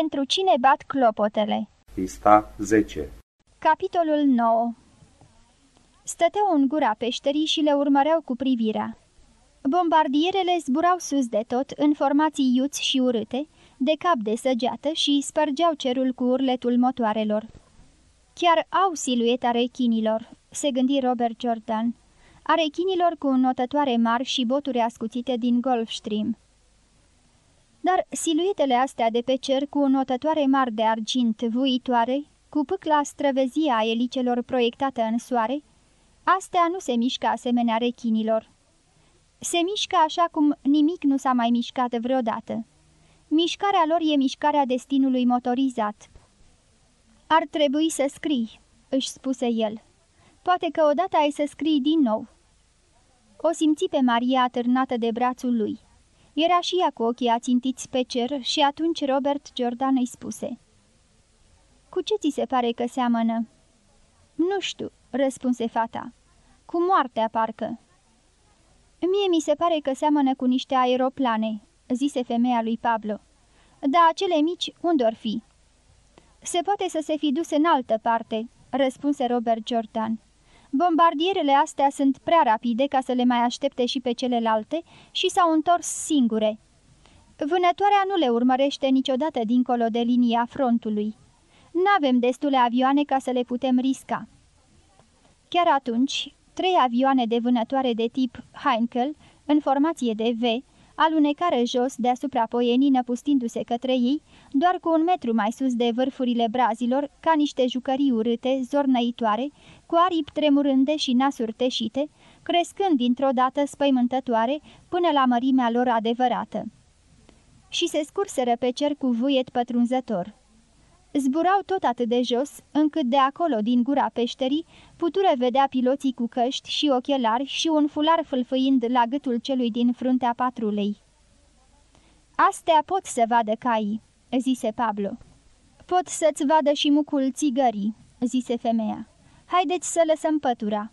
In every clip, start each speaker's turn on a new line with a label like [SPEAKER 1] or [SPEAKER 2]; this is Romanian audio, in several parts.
[SPEAKER 1] Pentru cine bat clopotele?
[SPEAKER 2] Pista 10
[SPEAKER 1] Capitolul 9 Stăteau în gura peșterii și le urmăreau cu privirea. Bombardierele zburau sus de tot, în formații iuți și urâte, de cap de săgeată și spărgeau cerul cu urletul motoarelor. Chiar au silueta rechinilor, se gândi Robert Jordan, a rechinilor cu notătoare mari și boturi ascuțite din Gulfstream. Dar siluetele astea de pe cer cu notătoare mari de argint vuitoare, cu pâcla străvezie a elicelor proiectată în soare, astea nu se mișcă asemenea rechinilor. Se mișcă așa cum nimic nu s-a mai mișcat vreodată. Mișcarea lor e mișcarea destinului motorizat. Ar trebui să scrii, își spuse el. Poate că odată ai să scrii din nou. O simți pe Maria atârnată de brațul lui. Era și ea cu ochii ațintiți pe cer și atunci Robert Jordan îi spuse. Cu ce ți se pare că seamănă?" Nu știu," răspunse fata. Cu moartea, parcă." Mie mi se pare că seamănă cu niște aeroplane," zise femeia lui Pablo. Da, acele mici unde-or fi?" Se poate să se fi dus în altă parte," răspunse Robert Jordan. Bombardierele astea sunt prea rapide ca să le mai aștepte și pe celelalte și s-au întors singure. Vânătoarea nu le urmărește niciodată dincolo de linia frontului. N-avem destule avioane ca să le putem risca. Chiar atunci, trei avioane de vânătoare de tip Heinkel, în formație de V, alunecară jos deasupra poienii năpustindu-se către ei, doar cu un metru mai sus de vârfurile brazilor, ca niște jucării urâte, zornăitoare, cu aripi tremurânde și nasuri teșite, crescând dintr-o dată spăimântătoare până la mărimea lor adevărată. Și se scurseră pe cer cu vuiet pătrunzător. Zburau tot atât de jos, încât de acolo, din gura peșterii, putură vedea piloții cu căști și ochelari și un fular fâlfâind la gâtul celui din fruntea patrulei. Astea pot să vadă caii," zise Pablo. Pot să-ți vadă și mucul țigării," zise femeia. Haideți să lăsăm pătura."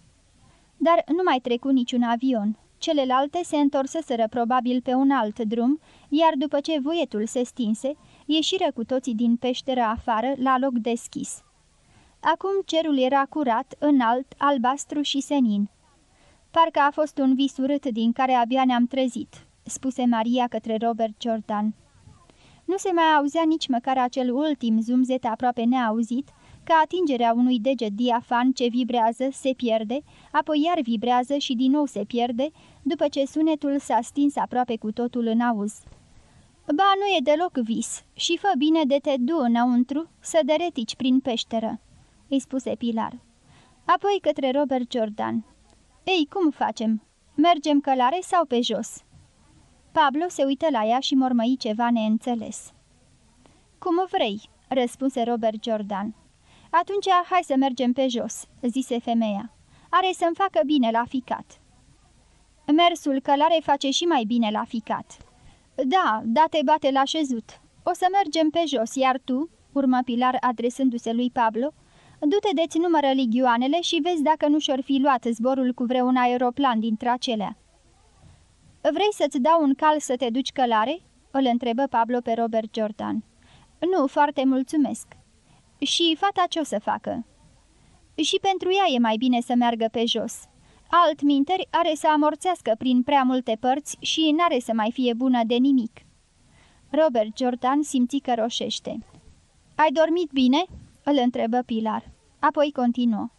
[SPEAKER 1] Dar nu mai trecu niciun avion. Celelalte se întorseseră probabil pe un alt drum, iar după ce voietul se stinse, ieșiră cu toții din peșteră afară, la loc deschis. Acum cerul era curat, înalt, albastru și senin. Parcă a fost un vis urât din care abia ne-am trezit," spuse Maria către Robert Jordan. Nu se mai auzea nici măcar acel ultim zumzet aproape neauzit, ca atingerea unui deget diafan ce vibrează, se pierde, apoi iar vibrează și din nou se pierde, după ce sunetul s-a stins aproape cu totul în auz. Ba, nu e deloc vis și fă bine de te du înăuntru să deretici prin peșteră," îi spuse Pilar. Apoi către Robert Jordan. Ei, cum facem? Mergem călare sau pe jos?" Pablo se uită la ea și mormăi ceva neînțeles. Cum vrei," răspunse Robert Jordan. Atunci hai să mergem pe jos," zise femeia. Are să-mi facă bine la ficat." Mersul călare face și mai bine la ficat." Da, da te bate la șezut. O să mergem pe jos, iar tu, urmă Pilar adresându-se lui Pablo, du-te de-ți numără ligioanele și vezi dacă nu și-or fi luat zborul cu vreun aeroplan dintre acelea. Vrei să-ți dau un cal să te duci călare?" îl întrebă Pablo pe Robert Jordan. Nu, foarte mulțumesc." Și fata ce o să facă?" Și pentru ea e mai bine să meargă pe jos." Altminteri are să amorțească prin prea multe părți și n-are să mai fie bună de nimic. Robert Jordan simți că roșește. Ai dormit bine?" îl întrebă Pilar. Apoi continuă.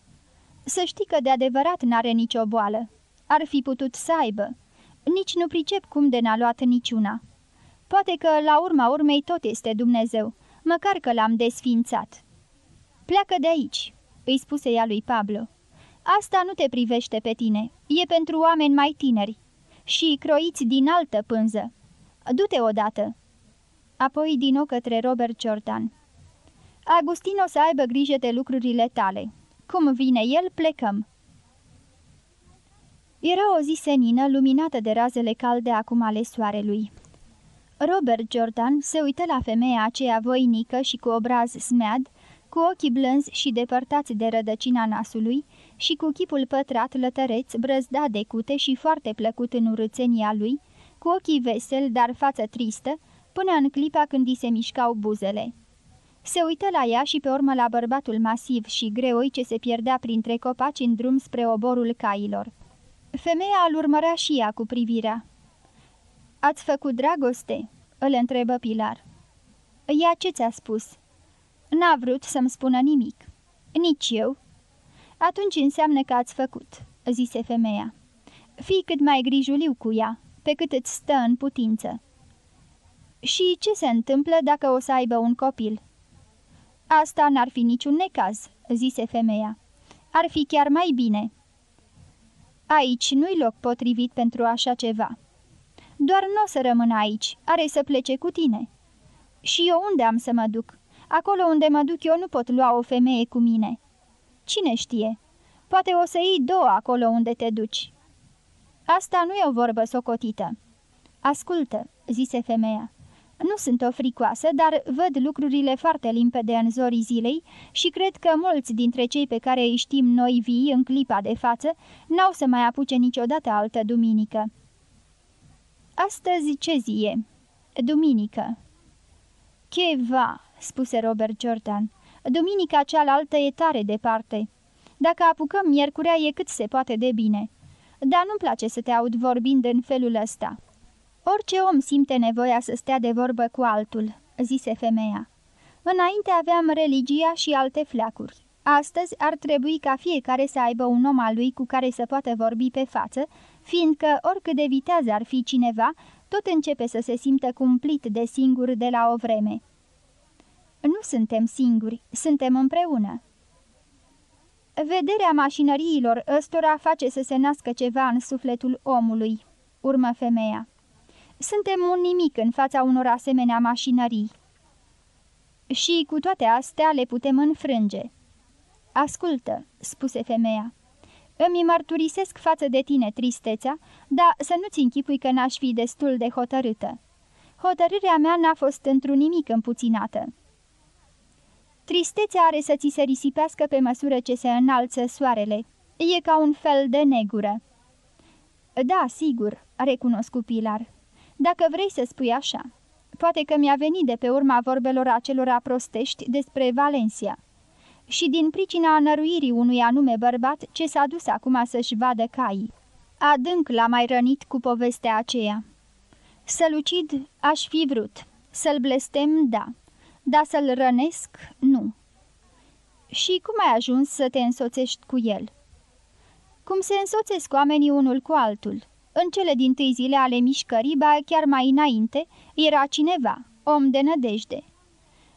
[SPEAKER 1] Să știi că de adevărat n-are nicio boală. Ar fi putut să aibă. Nici nu pricep cum de n-a luat niciuna. Poate că la urma urmei tot este Dumnezeu, măcar că l-am desfințat. Pleacă de aici," îi spuse ea lui Pablo. Asta nu te privește pe tine, e pentru oameni mai tineri și croiți din altă pânză. Du-te odată!" Apoi din nou către Robert Jordan. Agustin o să aibă grijă de lucrurile tale. Cum vine el, plecăm." Era o zi senină, luminată de razele calde acum ale soarelui. Robert Jordan se uită la femeia aceea voinică și cu obraz smead, cu ochii blânzi și depărtați de rădăcina nasului și cu chipul pătrat lătăreț, brăzdat de cute și foarte plăcut în urâțenia lui, cu ochii veseli, dar față tristă, până în clipa când îi se mișcau buzele. Se uită la ea și pe urmă la bărbatul masiv și greoi ce se pierdea printre copaci în drum spre oborul cailor. Femeia îl urmărea și ea cu privirea. Ați făcut dragoste?" îl întrebă Pilar. Ea ce ți-a spus?" N-a vrut să-mi spună nimic." Nici eu." Atunci înseamnă că ați făcut," zise femeia. Fii cât mai grijuliu cu ea, pe cât îți stă în putință." Și ce se întâmplă dacă o să aibă un copil?" Asta n-ar fi niciun necaz," zise femeia. Ar fi chiar mai bine." Aici nu-i loc potrivit pentru așa ceva." Doar nu o să rămână aici, are să plece cu tine." Și eu unde am să mă duc? Acolo unde mă duc eu nu pot lua o femeie cu mine." Cine știe? Poate o să iei două acolo unde te duci." Asta nu e o vorbă socotită." Ascultă," zise femeia. Nu sunt o fricoasă, dar văd lucrurile foarte limpede în zorii zilei și cred că mulți dintre cei pe care îi știm noi vii în clipa de față n-au să mai apuce niciodată altă duminică. Astăzi ce zi e? Duminică. Cheva, spuse Robert Jordan. Duminica cealaltă e tare departe. Dacă apucăm miercurea e cât se poate de bine. Dar nu-mi place să te aud vorbind în felul ăsta. Orice om simte nevoia să stea de vorbă cu altul, zise femeia. Înainte aveam religia și alte fleacuri. Astăzi ar trebui ca fiecare să aibă un om al lui cu care să poată vorbi pe față, fiindcă oricât de viteaz ar fi cineva, tot începe să se simtă cumplit de singur de la o vreme. Nu suntem singuri, suntem împreună. Vederea mașinăriilor ăstora face să se nască ceva în sufletul omului, urmă femeia. Suntem un nimic în fața unor asemenea mașinării. Și cu toate astea le putem înfrânge. Ascultă, spuse femeia. Îmi mărturisesc față de tine tristețea, dar să nu-ți închipui că n-aș fi destul de hotărâtă. Hotărârea mea n-a fost într-un nimic împuținată. Tristețea are să ți se risipească pe măsură ce se înalță soarele. E ca un fel de negură. Da, sigur, recunosc Pilar. Dacă vrei să spui așa. Poate că mi-a venit de pe urma vorbelor acelora prostești despre Valencia. Și din pricina năruirii unui anume bărbat ce s-a dus acum să-și vadă caii. Adânc l-a mai rănit cu povestea aceea. Să-l ucid aș fi vrut, să-l blestem, da, dar să-l rănesc, nu. Și cum ai ajuns să te însoțești cu el? Cum se însoțesc oamenii unul cu altul? În cele din tâi zile ale mișcării, ba chiar mai înainte, era cineva, om de nădejde.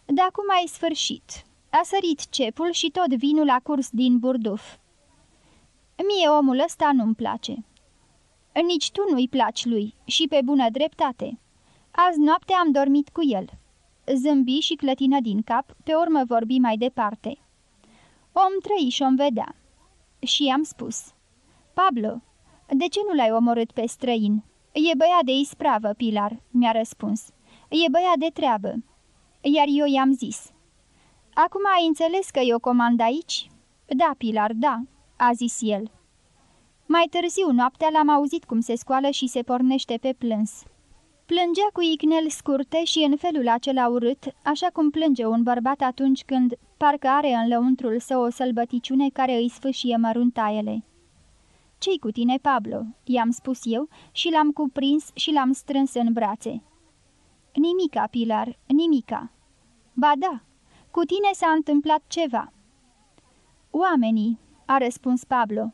[SPEAKER 1] Dar cum ai sfârșit? A sărit cepul și tot vinul a curs din burduf. Mie omul ăsta nu-mi place. Nici tu nu-i placi lui și pe bună dreptate. Azi noapte am dormit cu el. Zâmbi și clătină din cap, pe urmă vorbi mai departe. Om trăi și-om vedea. Și i-am spus. Pablo, de ce nu l-ai omorât pe străin?" E băiat de ispravă, Pilar," mi-a răspuns. E băiat de treabă." Iar eu i-am zis. Acum ai înțeles că eu comand aici?" Da, Pilar, da," a zis el. Mai târziu, noaptea, l-am auzit cum se scoală și se pornește pe plâns. Plângea cu icnel scurte și în felul acela urât, așa cum plânge un bărbat atunci când parcă are în lăuntrul său o sălbăticiune care îi sfâșie măruntaiele. Ce-i cu tine, Pablo?" i-am spus eu și l-am cuprins și l-am strâns în brațe. Nimica, Pilar, nimica." Ba da, cu tine s-a întâmplat ceva." Oamenii," a răspuns Pablo.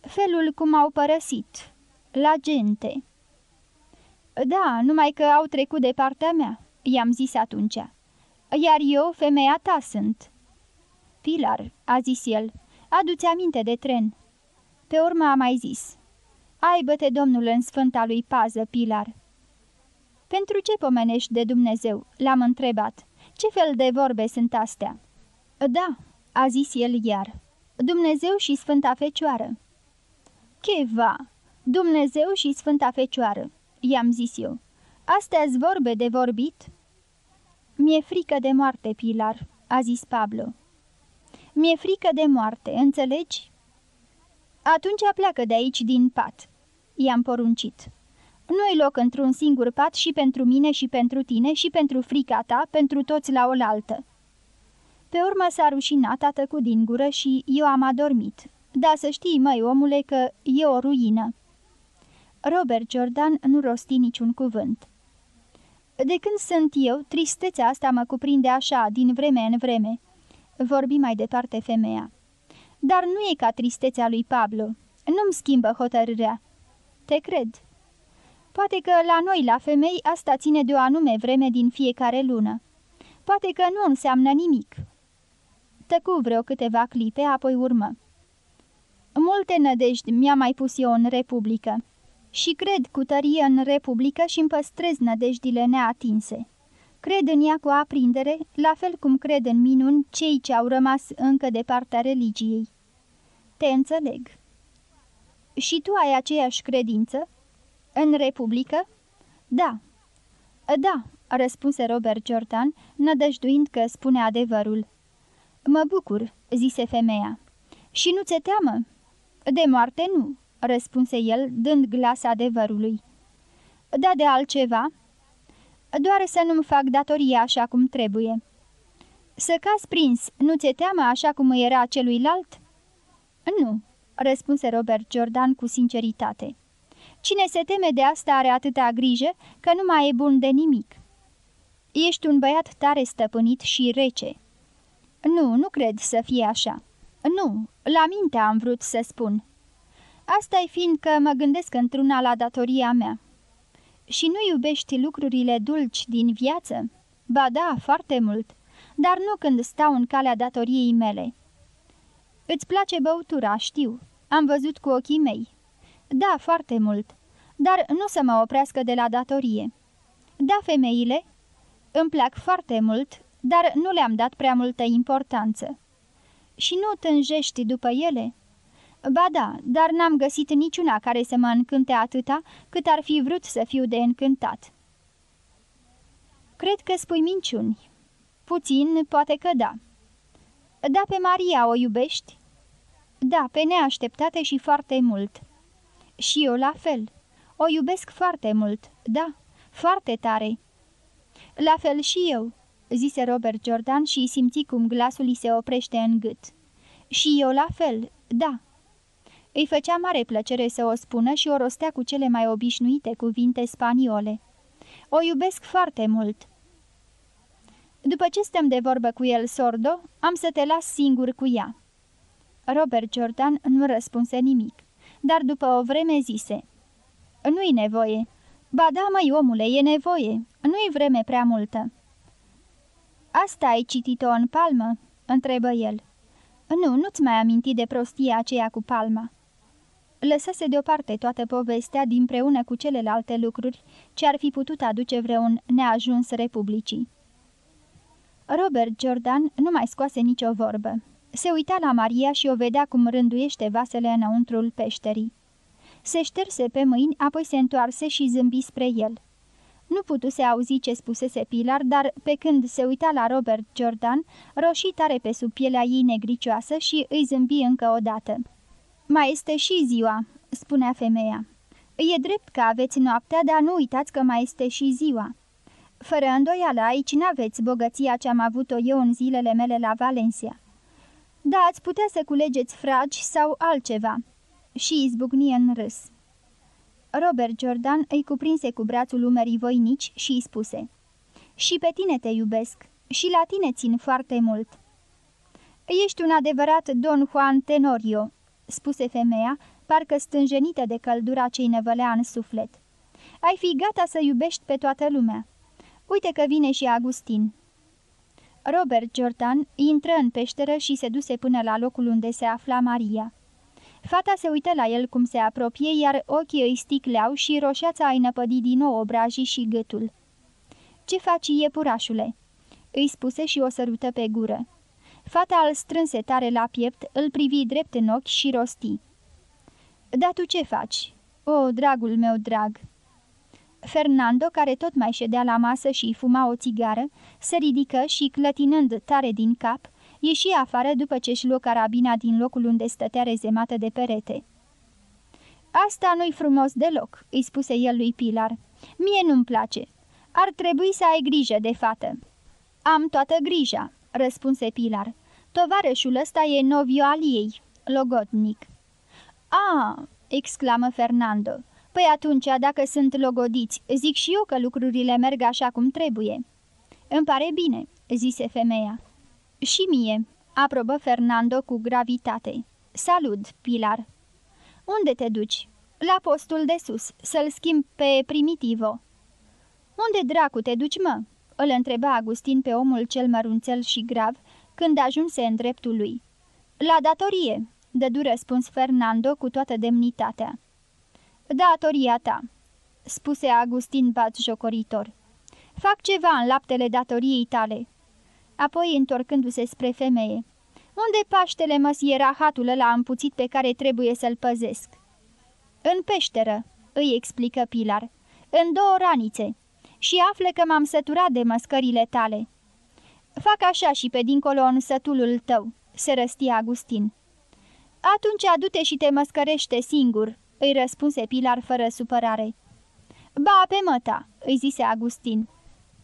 [SPEAKER 1] Felul cum au părăsit. La gente." Da, numai că au trecut de partea mea," i-am zis atunci. Iar eu, femeia ta, sunt." Pilar," a zis el, adu-ți aminte de tren." Pe urmă a mai zis, Aibă-te, Domnul, în sfânta lui pază, Pilar." Pentru ce pomenești de Dumnezeu?" l-am întrebat. Ce fel de vorbe sunt astea?" Da," a zis el iar, Dumnezeu și Sfânta Fecioară." Cheva, Dumnezeu și Sfânta Fecioară," i-am zis eu. Astea-s vorbe de vorbit?" Mi-e frică de moarte, Pilar," a zis Pablo. Mi-e frică de moarte, înțelegi?" Atunci pleacă de aici din pat." I-am poruncit. Nu-i loc într-un singur pat și pentru mine și pentru tine și pentru frica ta, pentru toți la oaltă." Pe urmă s-a rușinat, a tăcut din gură și eu am adormit. Da, să știi, măi, omule, că e o ruină." Robert Jordan nu rosti niciun cuvânt. De când sunt eu, tristețea asta mă cuprinde așa, din vreme în vreme." Vorbi mai departe femeia. Dar nu e ca tristețea lui Pablo. Nu-mi schimbă hotărârea." Te cred." Poate că la noi, la femei, asta ține de o anume vreme din fiecare lună. Poate că nu înseamnă nimic." Tăcu vreo câteva clipe, apoi urmă. Multe nădejdi mi-a mai pus eu în Republică și cred cu tărie în Republică și îmi păstrez nădejdile neatinse. Cred în ea cu aprindere, la fel cum cred în minuni cei ce au rămas încă de partea religiei. Te înțeleg. Și tu ai aceeași credință? În Republică? Da. Da, răspunse Robert Jordan, nădăjduind că spune adevărul. Mă bucur, zise femeia. Și nu ți-e teamă? De moarte nu, răspunse el, dând glas adevărului. Da de altceva? Doar să nu-mi fac datoria așa cum trebuie. Să caz prins, nu ți-e teamă așa cum era celuilalt? Nu, răspunse Robert Jordan cu sinceritate. Cine se teme de asta are atâta grijă că nu mai e bun de nimic. Ești un băiat tare stăpânit și rece. Nu, nu cred să fie așa. Nu, la minte am vrut să spun. Asta e fiindcă mă gândesc într-una la datoria mea. Și nu iubești lucrurile dulci din viață? Ba da, foarte mult, dar nu când stau în calea datoriei mele. Îți place băutura, știu. Am văzut cu ochii mei. Da, foarte mult, dar nu să mă oprească de la datorie. Da, femeile? Îmi plac foarte mult, dar nu le-am dat prea multă importanță. Și nu tânjești după ele?" Ba da, dar n-am găsit niciuna care să mă încânte atâta cât ar fi vrut să fiu de încântat." Cred că spui minciuni." Puțin, poate că da." Da, pe Maria o iubești?" Da, pe neașteptate și foarte mult." Și eu la fel. O iubesc foarte mult, da, foarte tare." La fel și eu," zise Robert Jordan și simți cum glasul îi se oprește în gât. Și eu la fel, da." Îi făcea mare plăcere să o spună și o rostea cu cele mai obișnuite cuvinte spaniole. O iubesc foarte mult." După ce stăm de vorbă cu el, sordo, am să te las singur cu ea." Robert Jordan nu răspunse nimic, dar după o vreme zise, Nu-i nevoie." Ba da, măi, omule, e nevoie. Nu-i vreme prea multă." Asta ai citit-o în palmă?" întrebă el. Nu, nu-ți mai aminti de prostia aceea cu palma." Lăsase deoparte toată povestea dinpreună cu celelalte lucruri ce ar fi putut aduce vreun neajuns republicii. Robert Jordan nu mai scoase nicio vorbă. Se uita la Maria și o vedea cum rânduiește vasele înăuntrul peșterii. Se șterse pe mâini, apoi se întoarse și zâmbi spre el. Nu putuse auzi ce spusese Pilar, dar pe când se uita la Robert Jordan, roșii tare pe sub pielea ei negricioasă și îi zâmbi încă o dată. Mai este și ziua," spunea femeia. E drept că aveți noaptea, dar nu uitați că mai este și ziua." Fără îndoială, aici n-aveți bogăția ce am avut-o eu în zilele mele la Valencia." Da, ați putea să culegeți fragi sau altceva." Și izbucni în râs. Robert Jordan îi cuprinse cu brațul umerii voinici și îi spuse Și pe tine te iubesc și la tine țin foarte mult." Ești un adevărat Don Juan Tenorio," spuse femeia, parcă stânjenită de căldura ce-i nevălea în suflet. Ai fi gata să iubești pe toată lumea. Uite că vine și Agustin." Robert Jordan intră în peșteră și se duse până la locul unde se afla Maria. Fata se uită la el cum se apropie, iar ochii îi sticleau și roșeața îi năpădi din nou obrajii și gâtul. Ce faci, iepurașule?" îi spuse și o sărută pe gură. Fata îl strânse tare la piept, îl privi drept în ochi și rosti. Da tu ce faci?" O, dragul meu drag!" Fernando, care tot mai ședea la masă și fuma o țigară, se ridică și, clătinând tare din cap, ieși afară după ce își luă carabina din locul unde stătea rezemată de perete. Asta nu-i frumos deloc," îi spuse el lui Pilar. Mie nu-mi place. Ar trebui să ai grijă de fată." Am toată grija," răspunse Pilar. Tovarășul ăsta e novio al ei, logodnic." A!" exclamă Fernando. Păi atunci, dacă sunt logodiți, zic și eu că lucrurile merg așa cum trebuie." Îmi pare bine," zise femeia. Și mie," aprobă Fernando cu gravitate. Salut, Pilar." Unde te duci?" La postul de sus, să-l schimb pe Primitivo." Unde dracu te duci, mă?" Îl întreba Agustin pe omul cel mărunțel și grav, când ajunse în dreptul lui. La datorie," dădu răspuns Fernando cu toată demnitatea. Datoria ta," spuse Agustin jocoritor. Fac ceva în laptele datoriei tale." Apoi, întorcându-se spre femeie, unde Paștele măsie rahatul ăla împuțit pe care trebuie să-l păzesc?" În peșteră," îi explică Pilar, în două ranițe, și afle că m-am săturat de măscările tale." Fac așa și pe dincolo în sătulul tău," se răstia Agustin. Atunci adu-te și te măscărește singur," îi răspunse Pilar fără supărare. Ba, pe măta," îi zise Agustin.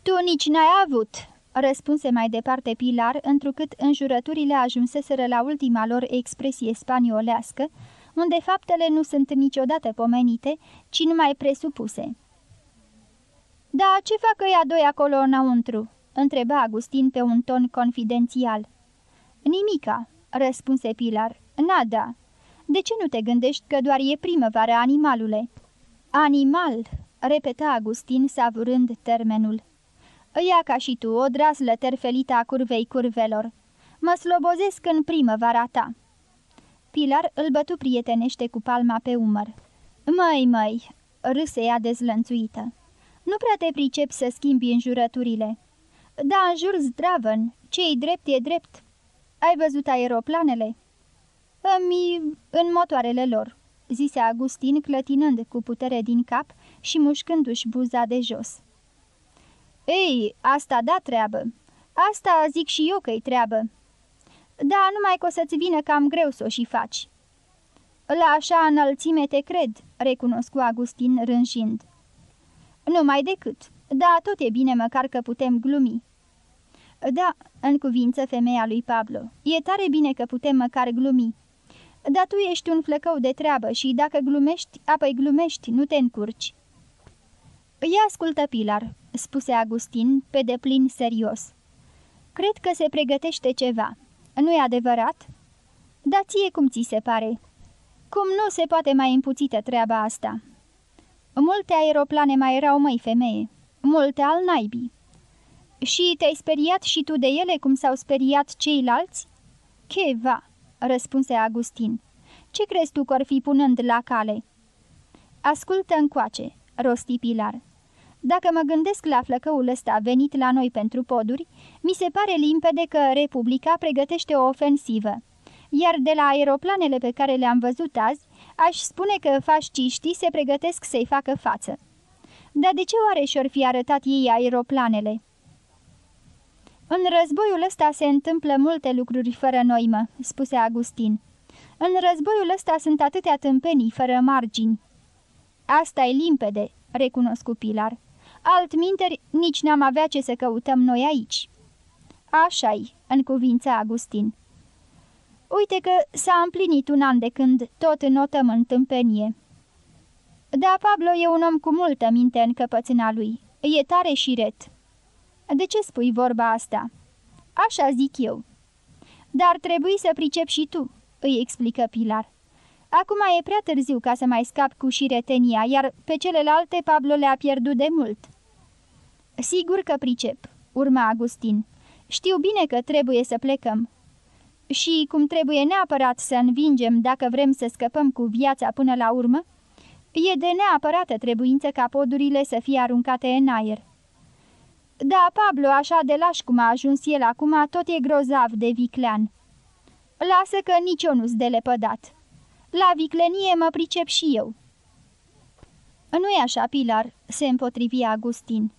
[SPEAKER 1] Tu nici n-ai avut," răspunse mai departe Pilar, întrucât înjurăturile ajunseseră la ultima lor expresie spaniolească, unde faptele nu sunt niciodată pomenite, ci numai presupuse. Da, ce fac ăia doi acolo înăuntru?" întreba Agustin pe un ton confidențial. Nimica," răspunse Pilar. Nada. De ce nu te gândești că doar e primăvară, animalule?" Animal," repeta Agustin savurând termenul. Ia ca și tu, o drazlă terfelită a curvei curvelor. Mă slobozesc în primăvara ta." Pilar îl bătu prietenește cu palma pe umăr. Măi, măi!" râse ea dezlănțuită. Nu prea te pricep să schimbi înjurăturile." Da, în jur zdravăn, ce-i drept e drept. Ai văzut aeroplanele?" Îmi... în motoarele lor," zise Agustin, clătinând cu putere din cap și mușcându-și buza de jos. Ei, asta da treabă. Asta zic și eu că-i treabă. Da, numai că o să-ți vină cam greu să o și faci." La așa înălțime te cred," recunoscu Agustin rânjind. Numai decât. Da, tot e bine măcar că putem glumi." Da," în cuvință femeia lui Pablo, e tare bine că putem măcar glumi." Dar tu ești un flăcău de treabă și dacă glumești, apoi glumești, nu te încurci." Ia ascultă, Pilar," spuse Agustin, pe deplin serios. Cred că se pregătește ceva. Nu-i adevărat?" Da ție cum ți se pare?" Cum nu se poate mai împuțită treaba asta?" Multe aeroplane mai erau, măi, femeie. Multe al naibii." Și te-ai speriat și tu de ele cum s-au speriat ceilalți?" Cheva!" răspunse Agustin. Ce crezi tu că fi punând la cale?" Ascultă încoace," rosti Pilar. Dacă mă gândesc la flăcăul ăsta venit la noi pentru poduri, mi se pare limpede că Republica pregătește o ofensivă. Iar de la aeroplanele pe care le-am văzut azi, aș spune că fasciștii se pregătesc să-i facă față. Dar de ce oare și-or fi arătat ei aeroplanele?" În războiul ăsta se întâmplă multe lucruri fără noimă," spuse Agustin. În războiul ăsta sunt atâtea tâmpenii fără margini." Asta e limpede," recunoscu Pilar. Altminteri, nici n-am avea ce să căutăm noi aici." Așa-i," în cuvință Agustin. Uite că s-a împlinit un an de când tot notăm în tâmpenie." Da, Pablo e un om cu multă minte în căpățâna lui. E tare și ret." De ce spui vorba asta?" Așa zic eu." Dar trebuie să pricep și tu," îi explică Pilar. Acum e prea târziu ca să mai scap cu șiretenia, iar pe celelalte Pablo le-a pierdut de mult." Sigur că pricep," urma Agustin. Știu bine că trebuie să plecăm." Și cum trebuie neapărat să învingem dacă vrem să scăpăm cu viața până la urmă, e de neapărată trebuință ca podurile să fie aruncate în aer." Da, Pablo, așa de laș cum a ajuns el acum, tot e grozav de viclean. Lasă că nici eu nu-s de lepădat. La viclenie mă pricep și eu." Nu-i așa, Pilar," se împotrivi Agustin.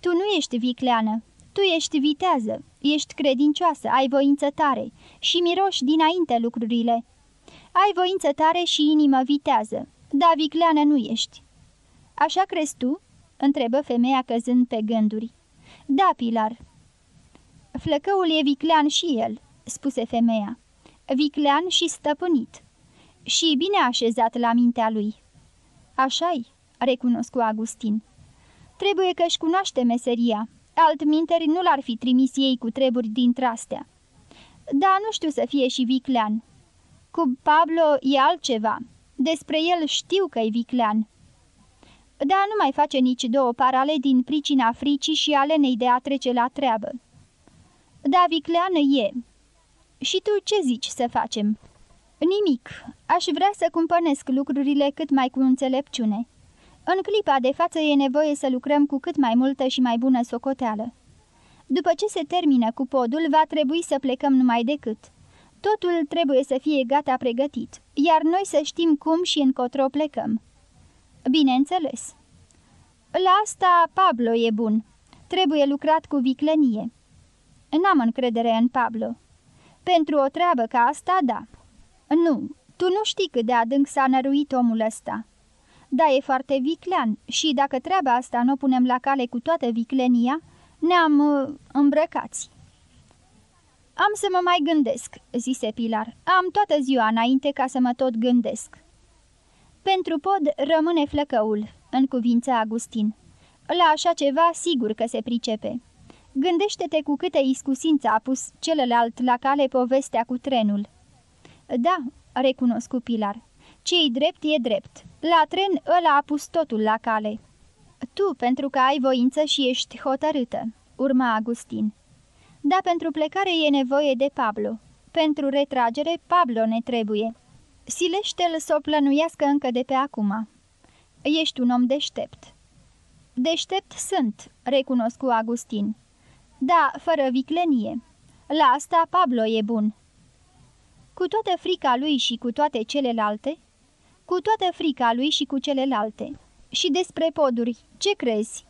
[SPEAKER 1] Tu nu ești vicleană, tu ești vitează, ești credincioasă, ai voință tare și miroși dinainte lucrurile. Ai voință tare și inimă vitează, Da, vicleană nu ești." Așa crezi tu?" întrebă femeia căzând pe gânduri. Da, Pilar." Flăcăul e viclean și el," spuse femeia. Viclean și stăpânit. Și bine așezat la mintea lui." Așa-i," recunoscu Agustin. Trebuie că-și cunoaște meseria, altminteri nu l-ar fi trimis ei cu treburi din trastea. Da, nu știu să fie și viclean. Cu Pablo e altceva. Despre el știu că e viclean. Dar nu mai face nici două parale din pricina fricii și alenei de a trece la treabă. Da, viclean e. Și tu ce zici să facem?" Nimic. Aș vrea să cumpănesc lucrurile cât mai cu înțelepciune. În clipa de față e nevoie să lucrăm cu cât mai multă și mai bună socoteală. După ce se termină cu podul, va trebui să plecăm numai decât. Totul trebuie să fie gata pregătit, iar noi să știm cum și încotro plecăm. Bineînțeles. La asta Pablo e bun. Trebuie lucrat cu viclenie. N-am încredere în Pablo. Pentru o treabă ca asta, da. Nu, tu nu știi cât de adânc s-a năruit omul ăsta. Da, e foarte viclean și dacă treaba asta nu o punem la cale cu toată viclenia, ne-am uh, îmbrăcați. Am să mă mai gândesc," zise Pilar. Am toată ziua înainte ca să mă tot gândesc." Pentru pod rămâne flăcăul," în cuvință Agustin. La așa ceva sigur că se pricepe. Gândește-te cu câtă iscusință a pus celălalt la cale povestea cu trenul." Da," recunosc Pilar. Ce-i drept e drept. La tren ăla a pus totul la cale." Tu, pentru că ai voință și ești hotărâtă," urma Agustin. Da, pentru plecare e nevoie de Pablo. Pentru retragere, Pablo ne trebuie. Silește-l să o plănuiască încă de pe acum. Ești un om deștept." Deștept sunt," recunosc Agustin. Da, fără viclenie. La asta Pablo e bun." Cu toată frica lui și cu toate celelalte, cu toată frica lui și cu celelalte. Și despre poduri, ce crezi?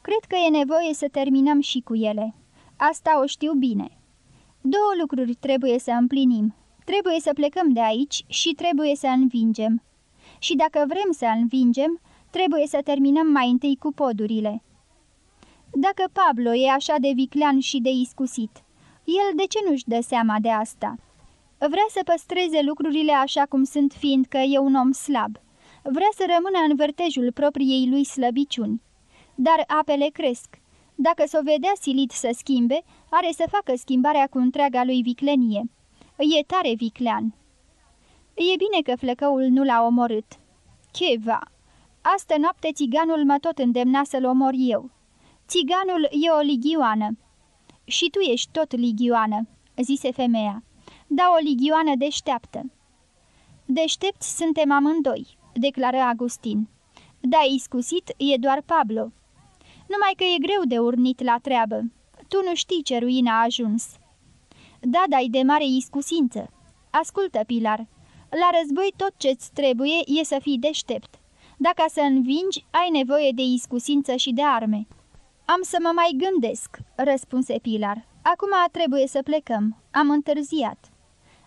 [SPEAKER 1] Cred că e nevoie să terminăm și cu ele. Asta o știu bine. Două lucruri trebuie să împlinim. Trebuie să plecăm de aici și trebuie să învingem. Și dacă vrem să învingem, trebuie să terminăm mai întâi cu podurile. Dacă Pablo e așa de viclean și de iscusit, el de ce nu-și dă seama de asta? Vrea să păstreze lucrurile așa cum sunt, fiindcă e un om slab. Vrea să rămână în vârtejul propriei lui slăbiciuni. Dar apele cresc. Dacă s-o vedea silit să schimbe, are să facă schimbarea cu întreaga lui viclenie. E tare viclean. E bine că flăcăul nu l-a omorât. Cheva! Astă noapte țiganul mă tot îndemna să-l omor eu. Țiganul e o ligioană. Și tu ești tot ligioană, zise femeia da o ligioană deșteaptă. Deștepți suntem amândoi, declară Agustin. Da, iscusit e doar Pablo. Numai că e greu de urnit la treabă. Tu nu știi ce ruina a ajuns. Da, dai de mare iscusință. Ascultă, Pilar. La război tot ce-ți trebuie e să fii deștept. Dacă să învingi, ai nevoie de iscusință și de arme. Am să mă mai gândesc, răspunse Pilar. Acum trebuie să plecăm. Am întârziat.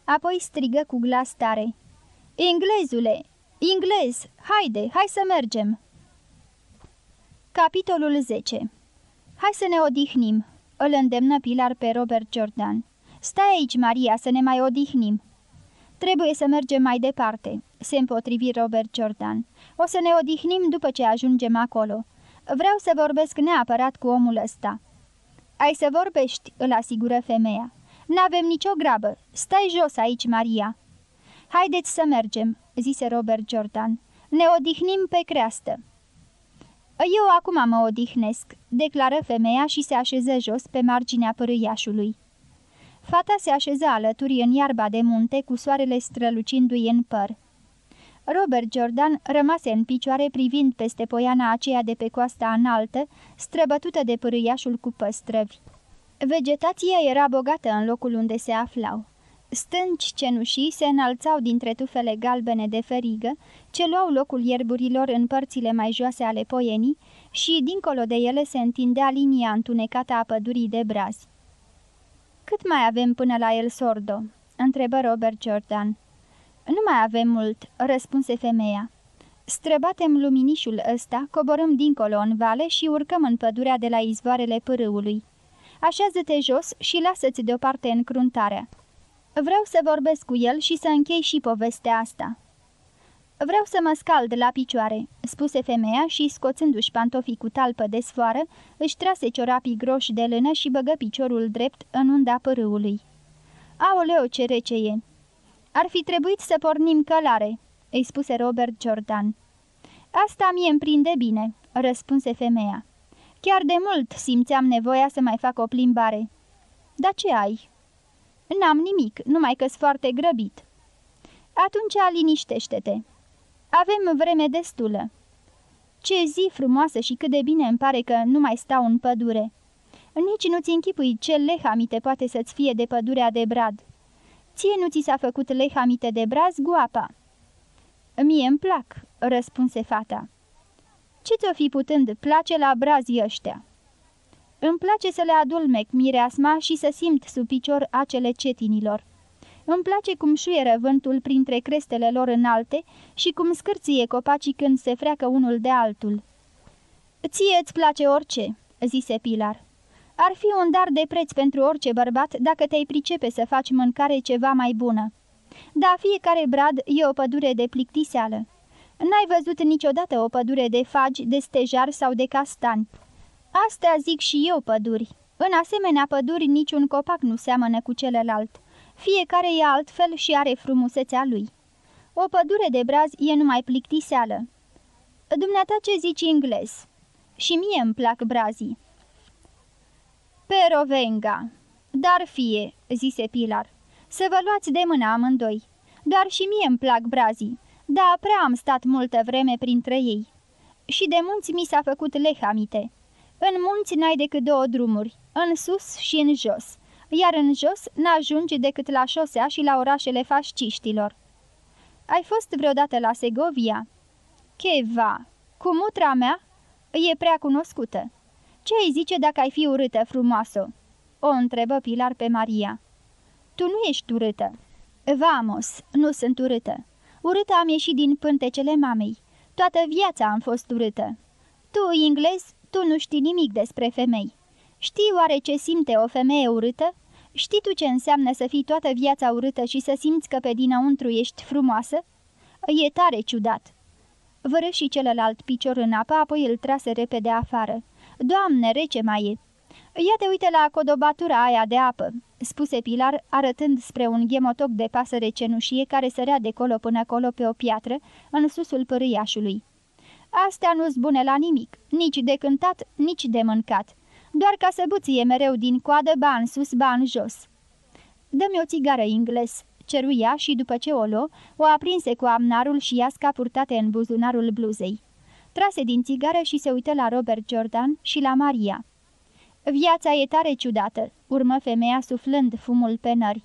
[SPEAKER 1] Apoi strigă cu glas tare. Englezule! Inglez! Haide, hai să mergem!" Capitolul 10 Hai să ne odihnim!" îl îndemnă Pilar pe Robert Jordan. Stai aici, Maria, să ne mai odihnim!" Trebuie să mergem mai departe," se împotrivi Robert Jordan. O să ne odihnim după ce ajungem acolo. Vreau să vorbesc neapărat cu omul ăsta." Ai să vorbești," îl asigură femeia. N-avem nicio grabă. Stai jos aici, Maria." Haideți să mergem," zise Robert Jordan. Ne odihnim pe creastă." Eu acum mă odihnesc," declară femeia și se așeză jos pe marginea părâiașului. Fata se așeză alături în iarba de munte cu soarele strălucindu-i în păr. Robert Jordan rămase în picioare privind peste poiana aceea de pe coasta înaltă, străbătută de părâiașul cu păstrăvi. Vegetația era bogată în locul unde se aflau. Stânci cenușii se înalțau dintre tufele galbene de ferigă, ce luau locul ierburilor în părțile mai joase ale poienii și, dincolo de ele, se întindea linia întunecată a pădurii de brazi. Cât mai avem până la El Sordo?" întrebă Robert Jordan. Nu mai avem mult," răspunse femeia. Străbatem luminișul ăsta, coborâm dincolo în vale și urcăm în pădurea de la izvoarele pârâului. Așează-te jos și lasă-ți deoparte încruntarea. Vreau să vorbesc cu el și să închei și povestea asta." Vreau să mă scald la picioare," spuse femeia și, scoțându-și pantofii cu talpă de sfoară, își trase ciorapii groși de lână și băgă piciorul drept în unda pârâului. Aoleo, ce rece e!" Ar fi trebuit să pornim călare," îi spuse Robert Jordan. Asta mie îmi prinde bine," răspunse femeia. Chiar de mult simțeam nevoia să mai fac o plimbare." Dar ce ai?" N-am nimic, numai că-s foarte grăbit." Atunci liniștește-te. Avem vreme destulă." Ce zi frumoasă și cât de bine îmi pare că nu mai stau în pădure." Nici nu-ți închipui ce lehamite poate să-ți fie de pădurea de brad." Ție nu ți s-a făcut lehamite de braz, guapa?" Mie îmi plac," răspunse fata. Ce ți-o fi putând place la brazii ăștia?" Îmi place să le adulmec mireasma și să simt sub picior acele cetinilor. Îmi place cum șuieră vântul printre crestele lor înalte și cum scârție copacii când se freacă unul de altul. Ție îți place orice," zise Pilar. Ar fi un dar de preț pentru orice bărbat dacă te-ai pricepe să faci mâncare ceva mai bună. Da, fiecare brad e o pădure de plictiseală. N-ai văzut niciodată o pădure de fagi, de stejar sau de castani. Astea zic și eu păduri. În asemenea păduri niciun copac nu seamănă cu celălalt. Fiecare e altfel și are frumusețea lui. O pădure de braz e numai plictiseală. Dumneata ce zici englez? Și mie îmi plac brazii. Perovenga. Dar fie, zise Pilar, să vă luați de mână amândoi. Doar și mie îmi plac brazii, dar prea am stat multă vreme printre ei. Și de munți mi s-a făcut lehamite. În munți n-ai decât două drumuri, în sus și în jos, iar în jos n-ajungi decât la șosea și la orașele fasciștilor. Ai fost vreodată la Segovia? Cheva, cu mutra mea? E prea cunoscută. Ce ai zice dacă ai fi urâtă, frumoasă?" O întrebă Pilar pe Maria. Tu nu ești urâtă." Vamos, nu sunt urâtă. Urâtă am ieșit din pântecele mamei. Toată viața am fost urâtă. Tu, englez, tu nu știi nimic despre femei. Știi oare ce simte o femeie urâtă? Știi tu ce înseamnă să fii toată viața urâtă și să simți că pe dinăuntru ești frumoasă? E tare ciudat." Vără și celălalt picior în apă, apoi îl trase repede afară. Doamne, rece mai e!" Ia te uite la codobatura aia de apă," spuse Pilar, arătând spre un ghemotoc de pasăre cenușie care sărea de colo până colo pe o piatră, în susul pârâiașului. Astea nu-s bune la nimic, nici de cântat, nici de mâncat, doar ca să buție mereu din coadă ban sus, ban jos." Dă-mi o țigară ingles," ceruia și după ce o luă, o aprinse cu amnarul și iasca purtate în buzunarul bluzei. Trase din țigară și se uită la Robert Jordan și la Maria. Viața e tare ciudată," urmă femeia suflând fumul pe nări.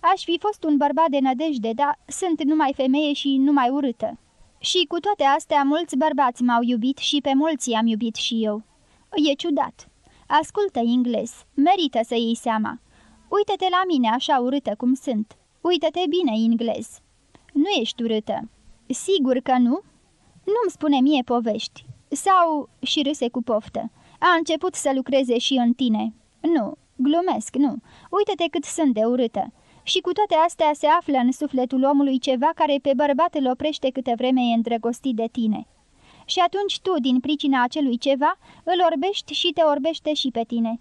[SPEAKER 1] Aș fi fost un bărbat de nădejde, dar sunt numai femeie și numai urâtă. Și cu toate astea, mulți bărbați m-au iubit și pe mulți am iubit și eu. E ciudat. Ascultă, ingles, merită să iei seama. Uită-te la mine așa urâtă cum sunt. Uită-te bine, ingles. Nu ești urâtă. Sigur că nu? Nu-mi spune mie povești. Sau, și râse cu poftă, a început să lucreze și în tine. Nu, glumesc, nu. Uită-te cât sunt de urâtă. Și cu toate astea se află în sufletul omului ceva care pe bărbat îl oprește câte vreme e îndrăgostit de tine. Și atunci tu, din pricina acelui ceva, îl orbești și te orbește și pe tine.